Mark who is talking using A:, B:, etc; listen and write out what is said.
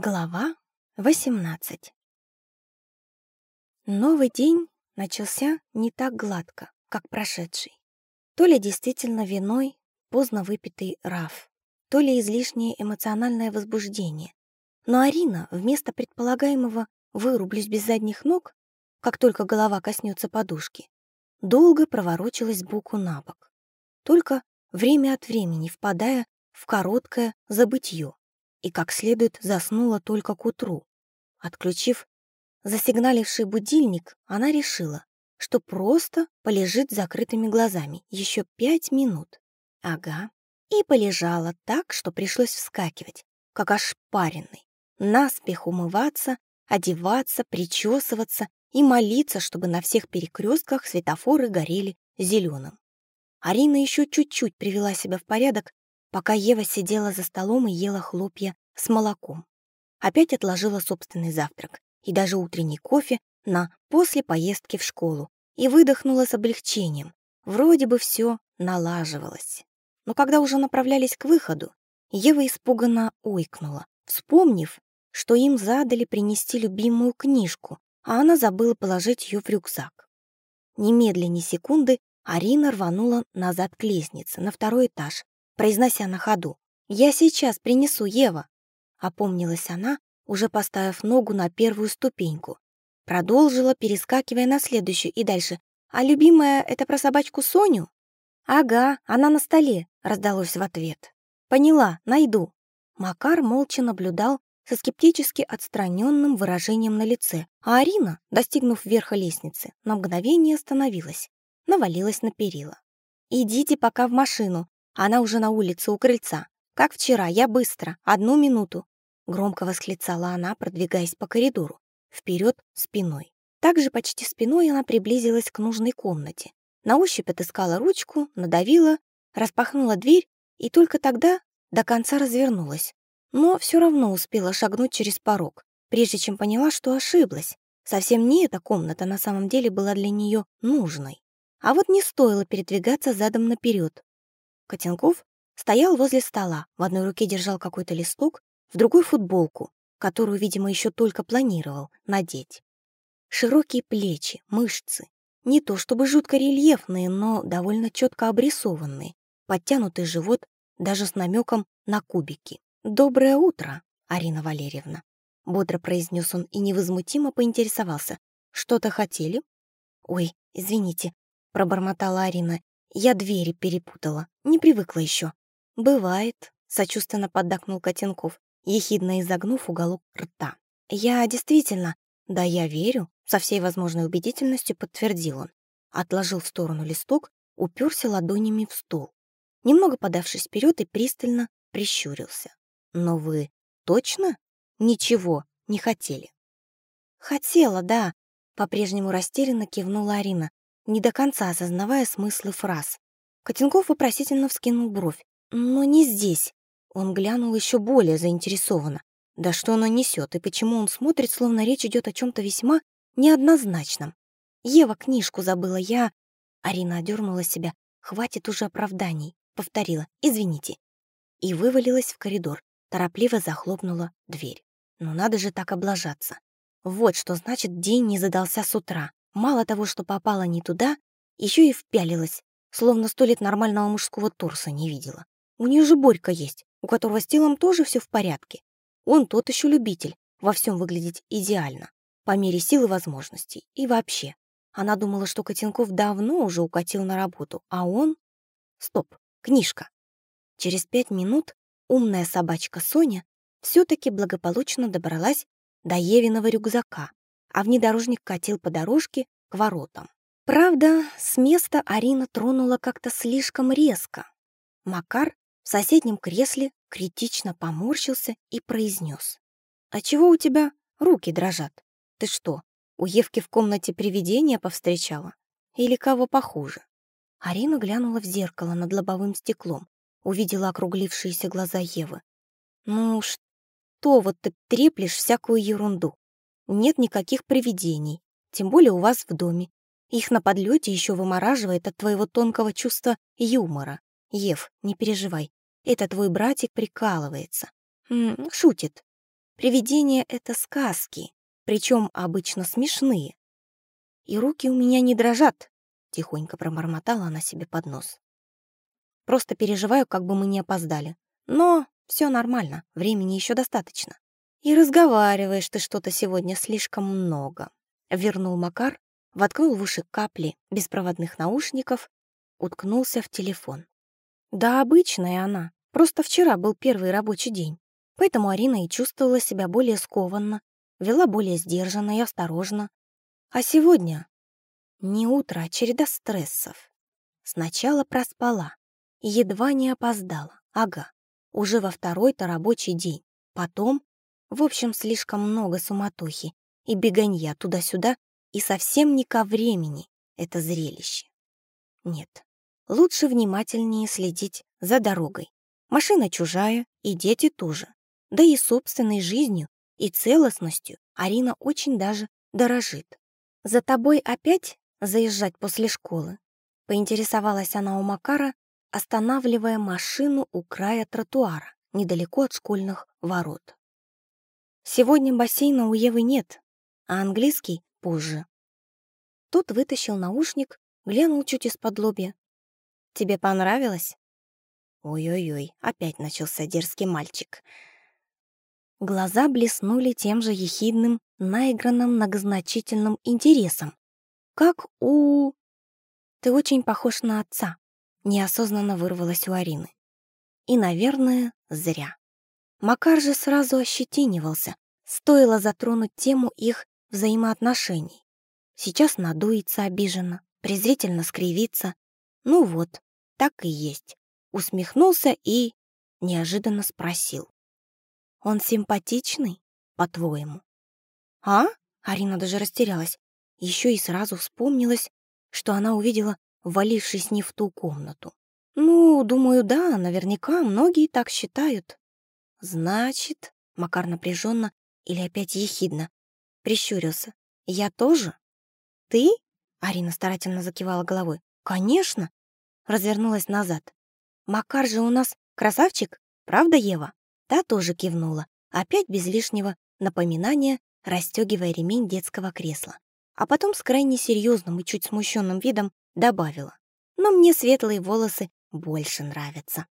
A: Глава 18 Новый день начался не так гладко, как прошедший. То ли действительно виной поздно выпитый раф, то ли излишнее эмоциональное возбуждение. Но Арина вместо предполагаемого «вырублюсь без задних ног», как только голова коснется подушки, долго проворочилась сбоку на бок, только время от времени впадая в короткое забытье и как следует заснула только к утру. Отключив засигналивший будильник, она решила, что просто полежит с закрытыми глазами еще пять минут. Ага. И полежала так, что пришлось вскакивать, как ошпаренный, наспех умываться, одеваться, причесываться и молиться, чтобы на всех перекрестках светофоры горели зеленым. Арина еще чуть-чуть привела себя в порядок, пока Ева сидела за столом и ела хлопья с молоком. Опять отложила собственный завтрак и даже утренний кофе на после поездки в школу и выдохнула с облегчением. Вроде бы все налаживалось. Но когда уже направлялись к выходу, Ева испуганно ойкнула, вспомнив, что им задали принести любимую книжку, а она забыла положить ее в рюкзак. Немедленно секунды Арина рванула назад к лестнице, на второй этаж, произнося на ходу. «Я сейчас принесу, Ева!» Опомнилась она, уже поставив ногу на первую ступеньку. Продолжила, перескакивая на следующую и дальше. «А любимая — это про собачку Соню?» «Ага, она на столе», — раздалось в ответ. «Поняла, найду». Макар молча наблюдал со скептически отстраненным выражением на лице, а Арина, достигнув верха лестницы, на мгновение остановилась, навалилась на перила. «Идите пока в машину, она уже на улице у крыльца. Как вчера, я быстро, одну минуту. Громко восклицала она, продвигаясь по коридору, вперед спиной. Также почти спиной она приблизилась к нужной комнате. На ощупь отыскала ручку, надавила, распахнула дверь и только тогда до конца развернулась. Но все равно успела шагнуть через порог, прежде чем поняла, что ошиблась. Совсем не эта комната на самом деле была для нее нужной. А вот не стоило передвигаться задом наперед. Котенков стоял возле стола, в одной руке держал какой-то листок, в другой — футболку, которую, видимо, еще только планировал надеть. Широкие плечи, мышцы, не то чтобы жутко рельефные, но довольно четко обрисованные, подтянутый живот даже с намеком на кубики. «Доброе утро, Арина Валерьевна», — бодро произнес он и невозмутимо поинтересовался. «Что-то хотели?» «Ой, извините», — пробормотала Арина я двери перепутала, не привыкла еще. Бывает, сочувственно поддакнул Котенков, ехидно изогнув уголок рта. Я действительно, да я верю, со всей возможной убедительностью подтвердил он. Отложил в сторону листок, уперся ладонями в стол. Немного подавшись вперед и пристально прищурился. Но вы точно ничего не хотели? Хотела, да, по-прежнему растерянно кивнула Арина, не до конца осознавая смыслы фраз. Котенков вопросительно вскинул бровь. «Но не здесь». Он глянул еще более заинтересованно. Да что она несет, и почему он смотрит, словно речь идет о чем-то весьма неоднозначном. «Ева книжку забыла, я...» Арина одернула себя. «Хватит уже оправданий», — повторила. «Извините». И вывалилась в коридор, торопливо захлопнула дверь. Ну надо же так облажаться. Вот что значит день не задался с утра. Мало того, что попала не туда, еще и впялилась, словно сто лет нормального мужского торса не видела. У нее же Борька есть, у которого с телом тоже все в порядке. Он тот еще любитель, во всем выглядеть идеально, по мере сил и возможностей. И вообще, она думала, что Котенков давно уже укатил на работу, а он... Стоп, книжка. Через пять минут умная собачка Соня все-таки благополучно добралась до Евиного рюкзака, а внедорожник катил по дорожке к воротам. Правда, с места Арина тронула как-то слишком резко. Макар в соседнем кресле критично поморщился и произнес. «А чего у тебя руки дрожат? Ты что, у Евки в комнате привидения повстречала? Или кого похуже?» Арина глянула в зеркало над лобовым стеклом, увидела округлившиеся глаза Евы. «Ну что вот ты треплешь всякую ерунду? нет никаких привидений, тем более у вас в доме. Их на подлете еще вымораживает от твоего тонкого чувства юмора. Ев, не переживай, это твой братик прикалывается. М -м, шутит. Привидения — это сказки, причем обычно смешные. И руки у меня не дрожат, — тихонько пробормотала она себе под нос. Просто переживаю, как бы мы не опоздали. Но все нормально, времени еще достаточно. И разговариваешь ты что-то сегодня слишком много. Вернул Макар, воткнул в уши капли беспроводных наушников, уткнулся в телефон. Да, обычная она. Просто вчера был первый рабочий день. Поэтому Арина и чувствовала себя более скованно, вела более сдержанно и осторожно. А сегодня не утро, а череда стрессов. Сначала проспала, едва не опоздала. Ага, уже во второй-то рабочий день. Потом, в общем, слишком много суматохи и беганья туда-сюда, и совсем не ко времени это зрелище. Нет, лучше внимательнее следить за дорогой. Машина чужая, и дети тоже. Да и собственной жизнью и целостностью Арина очень даже дорожит. «За тобой опять заезжать после школы?» Поинтересовалась она у Макара, останавливая машину у края тротуара, недалеко от школьных ворот. «Сегодня бассейна у Евы нет, а английский позже». Тот вытащил наушник, глянул чуть из-под лобья. «Тебе понравилось?» Ой-ой-ой, опять начался дерзкий мальчик. Глаза блеснули тем же ехидным, наигранным многозначительным интересом. Как у... Ты очень похож на отца. Неосознанно вырвалась у Арины. И, наверное, зря. Макар же сразу ощетинивался. Стоило затронуть тему их взаимоотношений. Сейчас надуется обиженно, презрительно скривится. Ну вот, так и есть усмехнулся и неожиданно спросил. «Он симпатичный, по-твоему?» «А?» — Арина даже растерялась. Еще и сразу вспомнилась, что она увидела, валившись не в ту комнату. «Ну, думаю, да, наверняка, многие так считают». «Значит...» — Макар напряженно или опять ехидно прищурился. «Я тоже?» «Ты?» — Арина старательно закивала головой. «Конечно!» — развернулась назад. Макар же у нас красавчик, правда, Ева?» Та тоже кивнула, опять без лишнего напоминания, расстегивая ремень детского кресла. А потом с крайне серьезным и чуть смущенным видом добавила. «Но мне светлые волосы больше нравятся».